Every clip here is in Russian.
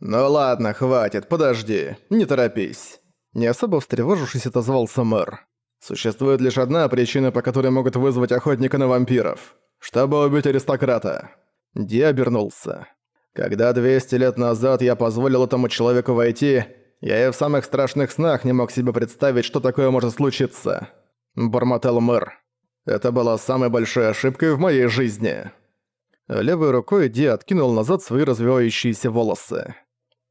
«Ну ладно, хватит, подожди, не торопись». Не особо встревожившись, отозвался мэр. «Существует лишь одна причина, по которой могут вызвать охотника на вампиров. Чтобы убить аристократа». Ди обернулся. «Когда 200 лет назад я позволил этому человеку войти, я и в самых страшных снах не мог себе представить, что такое может случиться». Бормотал мэр. «Это была самой большой ошибкой в моей жизни». Левой рукой Ди откинул назад свои развивающиеся волосы.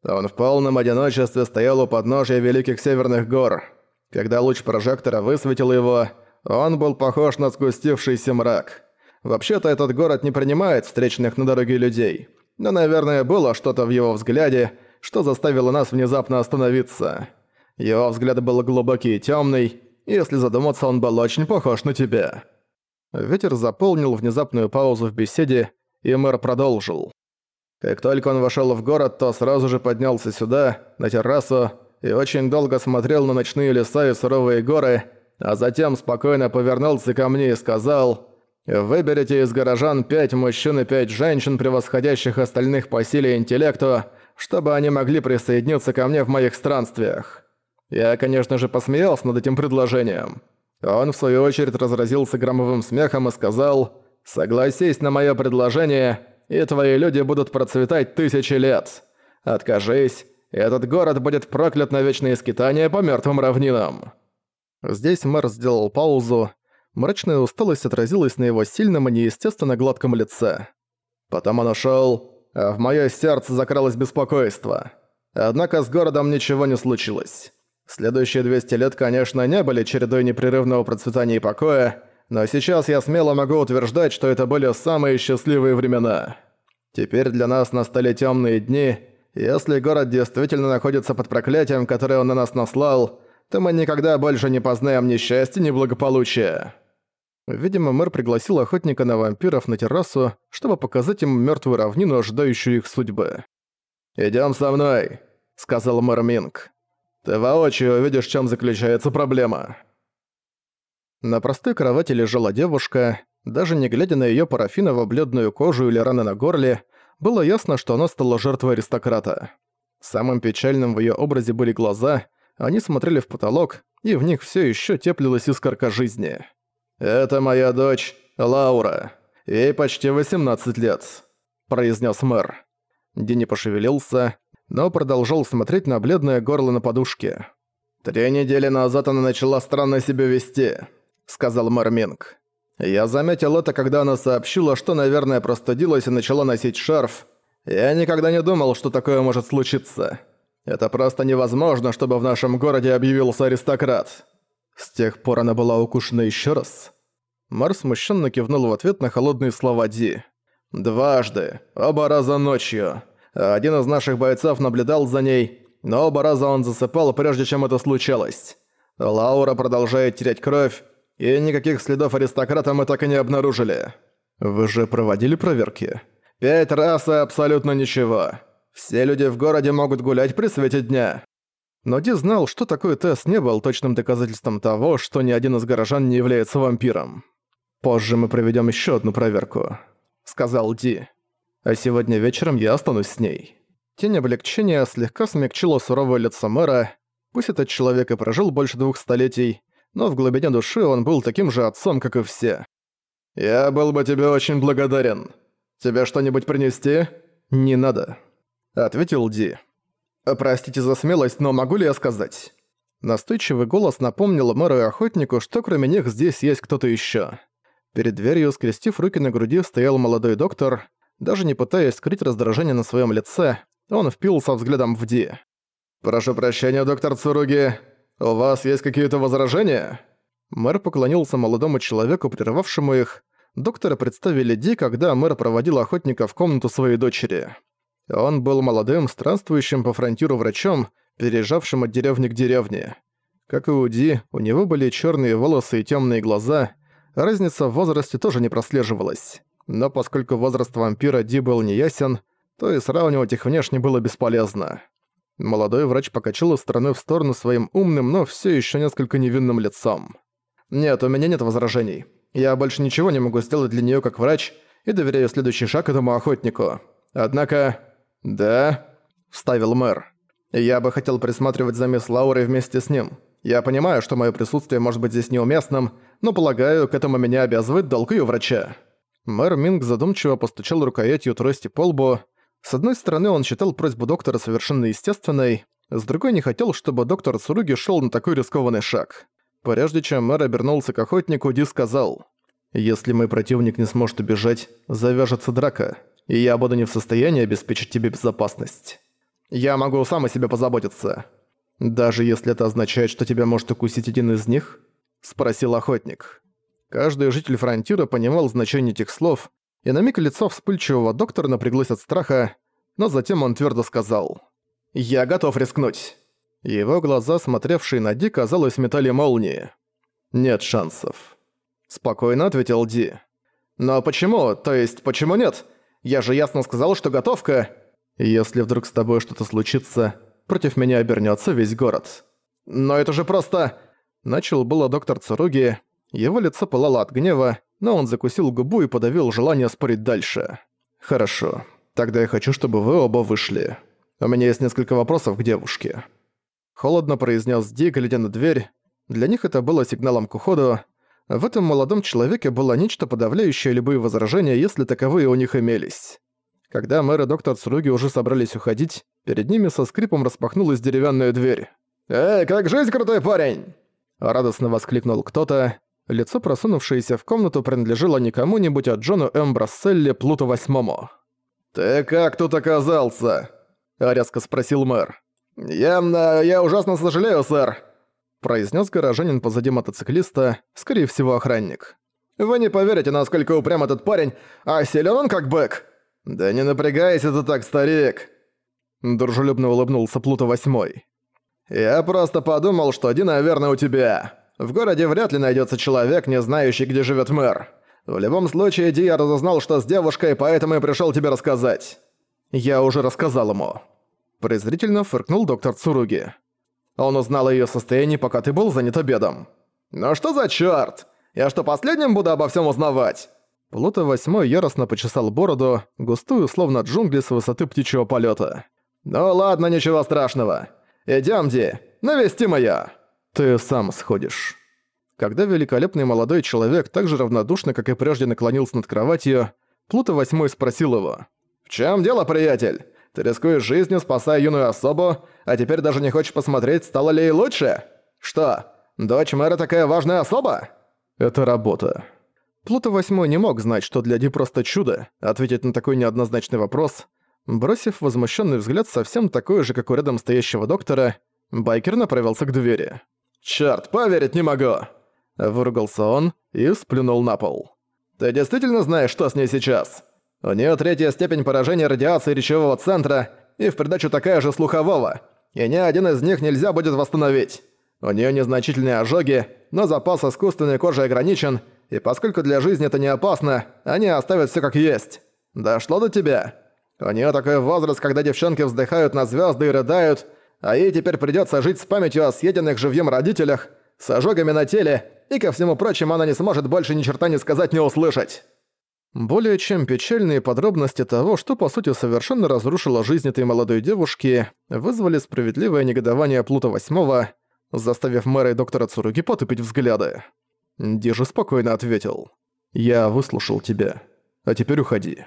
Он в полном одиночестве стоял у подножия Великих Северных гор. Когда луч прожектора высветил его, он был похож на сгустившийся мрак. Вообще-то этот город не принимает встречных на дороге людей. Но, наверное, было что-то в его взгляде, что заставило нас внезапно остановиться. Его взгляд был глубокий и тёмный, и если задуматься, он был очень похож на тебя. Ветер заполнил внезапную паузу в беседе, и мэр продолжил. Как только он вошел в город, то сразу же поднялся сюда, на террасу, и очень долго смотрел на ночные леса и суровые горы, а затем спокойно повернулся ко мне и сказал «Выберите из горожан пять мужчин и пять женщин, превосходящих остальных по силе и интеллекту, чтобы они могли присоединиться ко мне в моих странствиях». Я, конечно же, посмеялся над этим предложением. Он, в свою очередь, разразился громовым смехом и сказал «Согласись на мое предложение, и твои люди будут процветать тысячи лет. Откажись, этот город будет проклят на вечные скитания по мертвым равнинам». Здесь мэр сделал паузу. Мрачная усталость отразилась на его сильном и неестественно гладком лице. Потом он ушёл, а в моё сердце закралось беспокойство. Однако с городом ничего не случилось. Следующие 200 лет, конечно, не были чередой непрерывного процветания и покоя, но сейчас я смело могу утверждать, что это были самые счастливые времена. Теперь для нас настали темные дни. Если город действительно находится под проклятием, которое он на нас наслал, то мы никогда больше не познаем ни счастья, ни благополучия». Видимо, мэр пригласил охотника на вампиров на террасу, чтобы показать им мертвую равнину, ожидающую их судьбы. «Идём со мной», — сказал мэр Минг. «Ты воочию увидишь, в чём заключается проблема». На простой кровати лежала девушка. Даже не глядя на её парафиново-бледную кожу или раны на горле, было ясно, что она стала жертвой аристократа. Самым печальным в её образе были глаза, они смотрели в потолок, и в них всё ещё теплилась искорка жизни. «Это моя дочь, Лаура. Ей почти 18 лет», – произнес мэр. Дени пошевелился, но продолжал смотреть на бледное горло на подушке. «Три недели назад она начала странно себя вести сказал мэр Минг. Я заметил это, когда она сообщила, что, наверное, простудилась и начала носить шарф. Я никогда не думал, что такое может случиться. Это просто невозможно, чтобы в нашем городе объявился аристократ. С тех пор она была укушена еще раз. Мэр смущенно кивнул в ответ на холодные слова Ди. «Дважды. Оба раза ночью. Один из наших бойцов наблюдал за ней, но оба раза он засыпал, прежде чем это случалось. Лаура продолжает терять кровь, и никаких следов аристократа мы так и не обнаружили. Вы же проводили проверки? Пять раз и абсолютно ничего. Все люди в городе могут гулять при свете дня. Но Ди знал, что такой тест не был точным доказательством того, что ни один из горожан не является вампиром. «Позже мы проведем еще одну проверку», — сказал Ди. «А сегодня вечером я останусь с ней». Тень облегчения слегка смягчила суровое лицо мэра, пусть этот человек и прожил больше двух столетий, но в глубине души он был таким же отцом, как и все. «Я был бы тебе очень благодарен. Тебе что-нибудь принести?» «Не надо», — ответил Ди. «Простите за смелость, но могу ли я сказать?» Настойчивый голос напомнил мэру и охотнику, что кроме них здесь есть кто-то ещё. Перед дверью, скрестив руки на груди, стоял молодой доктор. Даже не пытаясь скрыть раздражение на своем лице, он впился взглядом в Ди. «Прошу прощения, доктор Цуруги. «У вас есть какие-то возражения?» Мэр поклонился молодому человеку, прервавшему их. Доктора представили Ди, когда мэр проводил охотника в комнату своей дочери. Он был молодым, странствующим по фронтиру врачом, переезжавшим от деревни к деревне. Как и у Ди, у него были черные волосы и темные глаза. Разница в возрасте тоже не прослеживалась. Но поскольку возраст вампира Ди был неясен, то и сравнивать их внешне было бесполезно. Молодой врач покачал из стороны в сторону своим умным, но все еще несколько невинным лицом. «Нет, у меня нет возражений. Я больше ничего не могу сделать для нее как врач и доверяю следующий шаг этому охотнику. Однако...» «Да?» — вставил мэр. «Я бы хотел присматривать за мисс Лаурой вместе с ним. Я понимаю, что мое присутствие может быть здесь неуместным, но, полагаю, к этому меня обязывает долг ее врача». Мэр Минг задумчиво постучал рукоятью трости по лбу. С одной стороны, он считал просьбу доктора совершенно естественной, с другой не хотел, чтобы доктор Цуруги шел на такой рискованный шаг. Прежде чем мэр обернулся к охотнику, Ди сказал, «Если мой противник не сможет убежать, завяжется драка, и я буду не в состоянии обеспечить тебе безопасность. Я могу сам о себе позаботиться. Даже если это означает, что тебя может укусить один из них?» – спросил охотник. Каждый житель фронтира понимал значение этих слов, и на миг лицо вспыльчивого доктора напряглось от страха, но затем он твердо сказал «Я готов рискнуть». Его глаза, смотревшие на Ди, казалось, метали молнии. «Нет шансов». Спокойно ответил Ди. «Но почему? То есть, почему нет? Я же ясно сказал, что готовка...» «Если вдруг с тобой что-то случится, против меня обернется весь город». «Но это же просто...» Начал было доктор Цуруги, его лицо пылало от гнева, но он закусил губу и подавил желание спорить дальше. «Хорошо. Тогда я хочу, чтобы вы оба вышли. У меня есть несколько вопросов к девушке». Холодно произнес Ди, глядя на дверь. Для них это было сигналом к уходу. В этом молодом человеке было нечто подавляющее любые возражения, если таковые у них имелись. Когда мэр и доктор Цуруги уже собрались уходить, перед ними со скрипом распахнулась деревянная дверь. «Эй, как жизнь, крутой парень!» Радостно воскликнул кто-то. Лицо, просунувшееся в комнату, принадлежало не кому-нибудь, а Джону М. Брасселли Плуту Восьмому. «Ты как тут оказался?» — резко спросил мэр. «Я... я ужасно сожалею, сэр», — произнес горожанин позади мотоциклиста, скорее всего, охранник. «Вы не поверите, насколько упрям этот парень, а силен он как бык!» «Да не напрягайся ты так, старик!» Дружелюбно улыбнулся Плута Восьмой. «Я просто подумал, что один, наверное, у тебя. В городе вряд ли найдется человек, не знающий, где живет мэр. В любом случае, Ди я разузнал, что с девушкой, поэтому и пришел тебе рассказать. Я уже рассказал ему. Презрительно фыркнул доктор Цуруги. Он узнал о её состоянии, пока ты был занят обедом. «Ну что за чёрт? Я что, последним буду обо всем узнавать?» Плута восьмой яростно почесал бороду, густую, словно джунгли с высоты птичьего полета. «Ну ладно, ничего страшного. Идём, Ди, навести моя!» «Ты сам сходишь». Когда великолепный молодой человек так же равнодушно, как и прежде, наклонился над кроватью, Плута Восьмой спросил его. «В чем дело, приятель? Ты рискуешь жизнью, спасая юную особу, а теперь даже не хочешь посмотреть, стало ли ей лучше? Что, дочь мэра такая важная особа?» «Это работа». Плута Восьмой не мог знать, что для Ди просто чудо ответить на такой неоднозначный вопрос. Бросив возмущенный взгляд совсем такой же, как у рядом стоящего доктора, Байкер направился к двери. «Чёрт, поверить не могу!» Выругался он и сплюнул на пол. «Ты действительно знаешь, что с ней сейчас? У неё третья степень поражения радиации речевого центра и в придачу такая же слухового, и ни один из них нельзя будет восстановить. У неё незначительные ожоги, но запас искусственной кожи ограничен, и поскольку для жизни это не опасно, они оставят всё как есть. Дошло до тебя? У неё такой возраст, когда девчонки вздыхают на звёзды и рыдают, а ей теперь придётся жить с памятью о съеденных живьем родителях, с ожогами на теле, и ко всему прочему она не сможет больше ни черта не сказать, не услышать. Более чем печальные подробности того, что по сути совершенно разрушило жизнь этой молодой девушки, вызвали справедливое негодование Плута Восьмого, заставив мэра и доктора Цуруги потупить взгляды. Дижи спокойно ответил. «Я выслушал тебя. А теперь уходи».